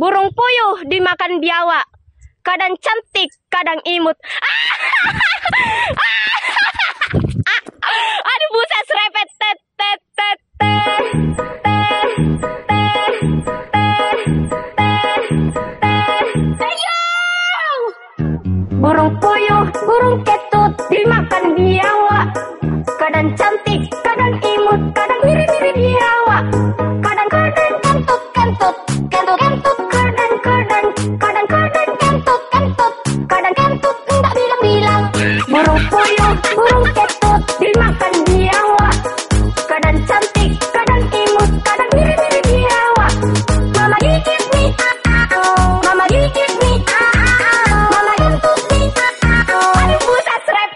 Burung puyuh dimakan biawak. Kadang cantik, kadang imut. Aduh buset serepet Burung puyuh, burung ketut dimakan biawak. Mama, you give me ah ah oh. Mama, you give me ah ah oh. Mama, you me ah ah oh. And you put us right,